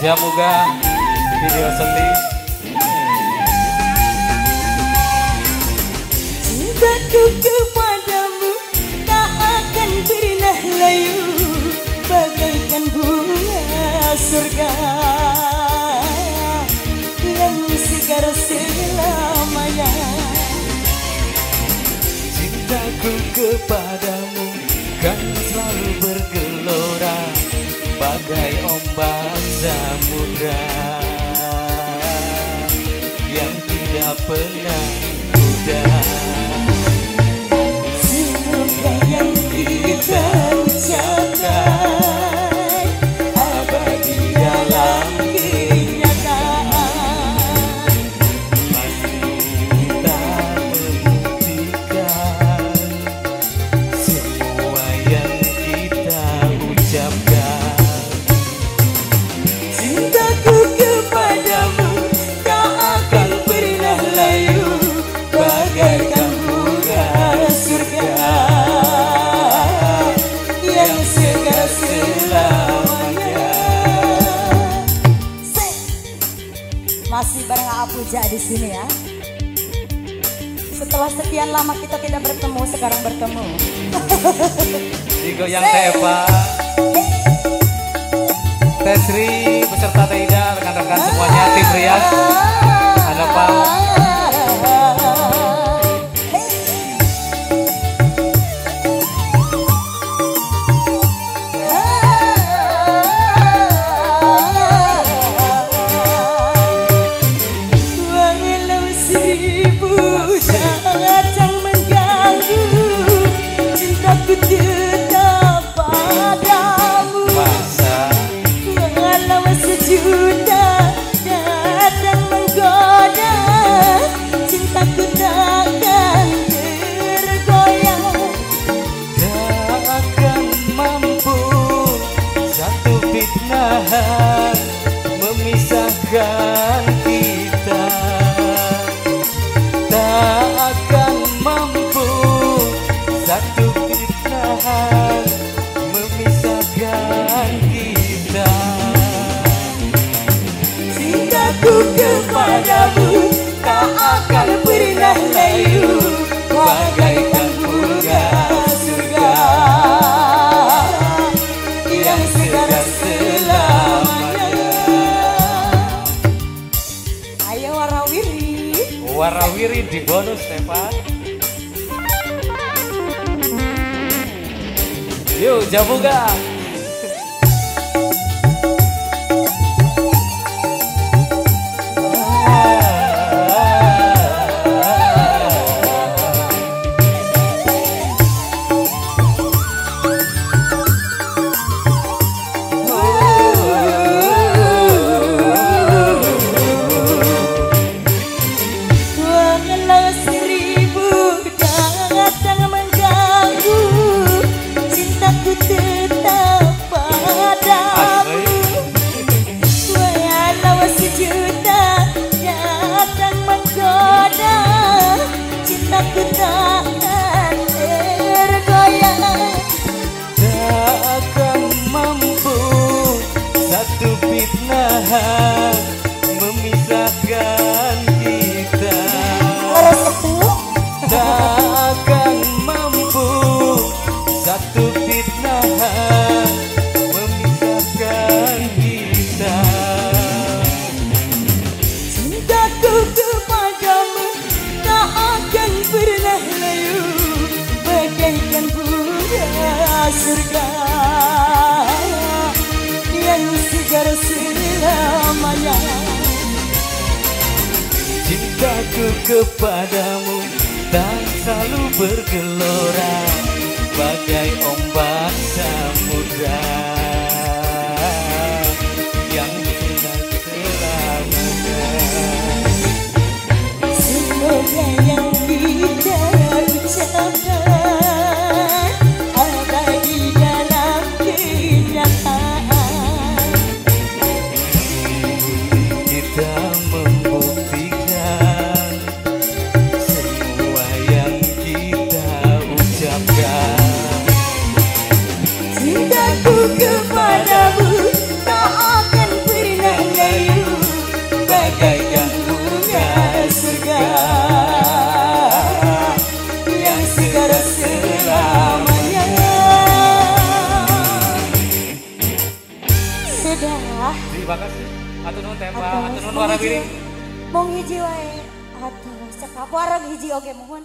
Jamuga Video Seti Cintaku kepadamu tak akan pernah layu. Bagaikan bunga surga. Yang segar selamanya. Cintaku kepadamu kan selalu bergelora Bagai ombak samudra Yang tidak pernah mudah Masih bareng di sini ya. Setelah sekian lama kita tidak bertemu, sekarang bertemu. Digoyang Tesri beserta Teida rekan-rekan semuanya tim Rias Cintaku kepadamu tak akan pernah layu. Bagaikan bunga surga Yang segar selamanya. Ayo warawiri. Warawiri di bonus Stefan. Yuk jamuga her. Cintaku kepadamu Tak selalu bergelora. Bagai hiji banget sih. Atuh nuhun teh Pak, Atos, atuh nuhun mong warna wae. Mong hiji wae. Aduh, cekap warung hiji oge mohon.